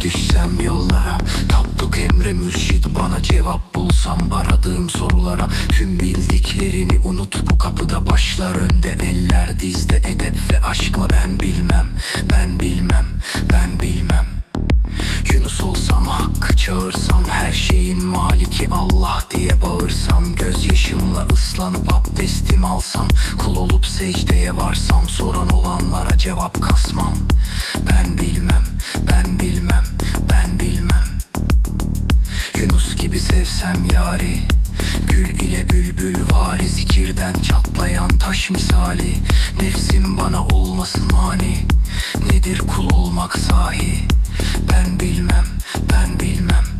düşsem yollara Tapduk emre mürşit bana cevap bulsam Aradığım sorulara. Tüm bildiklerini unut bu kapıda Başlar önde. Eller dizde edep ve aşkla Ben bilmem, ben bilmem, ben bilmem. Yunus olsam hakkı çağırsam Her şeyin maliki Allah diye bağırsam. Gözyaşımla ıslanıp abdestimi alsam Kul olup secdeye varsam Soran olanlara cevap kasmam. Ben bilmem, ben bilmem, sevsem yari. Gül ile bülbül vari Zikirden çatlayan taş misali. Nefsim bana olmasın mani. Nedir kul olmak sahi? Ben bilmem, ben bilmem